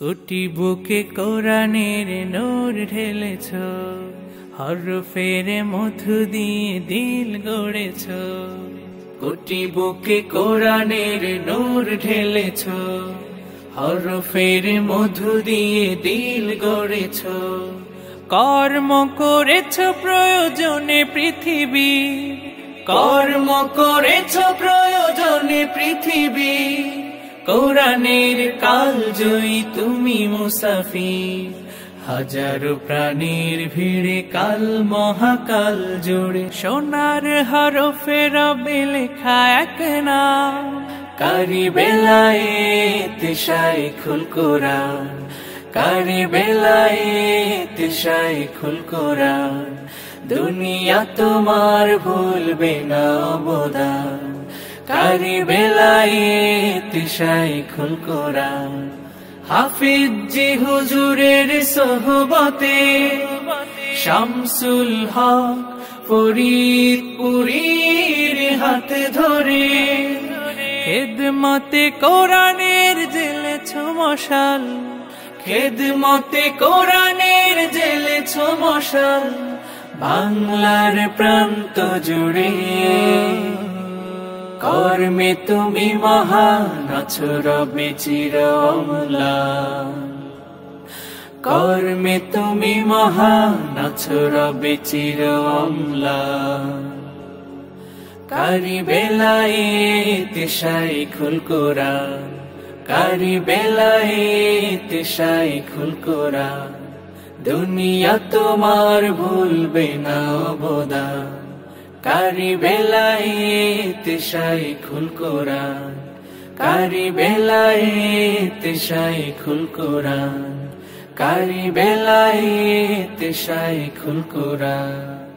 কোটি বুকে কোরআনের নোর ঢেলেছ হর হরফের মধু দিয়ে দিল গড়েছ। কোটি বুকে কোরআনের নূর ঢেলেছ, হরফের মধু দিয়ে দিল গড়েছ। কর্ম করেছ প্রয়োজনে পৃথিবী, কর্ম করেছ প্রয়োজনে পৃথিবী। কোরআনের কাল জয়ী তুমি মুসাফির। হাজারো প্রাণীর ভিড়ে কাল, মহাকাল জুড়ে সোনার হরফের লেখা এক নাম। কারি বেলায় তিসাই খুল কোরআন, কারি বেলায় তিসাই খুল কোরআন। দুনিয়া তোমার ভুলবে না অবদান। কারি বেলায় তিসাই খুল কোরআন। হাফিজ জি হুজুরের সোহবতে শামসুল হক ফরিদ পুরীর হাত ধরে। খেদমতে কোরআনের জেলেছ মশাল। খেদমতে কোরআনের জেলেছ মশাল। বাংলার প্রান্ত জুড়ে। কর্মে তুমি মহান, আছো রবে চির অম্লান কর্মে তুমি মহান, আছো রবে চির অম্লান কারি বেলায় তিসাই খুল কোরআন, কারি বেলায় তিসাই খুল কোরআন। দুনিয়া তোমার ভুলবে না অবদান। কারি বেলাই তিসাই খুল কোরআন, কারি বেলাই তিসাই খুল কোরআন, কারি বেলাই তিসাই খুল কোরআন।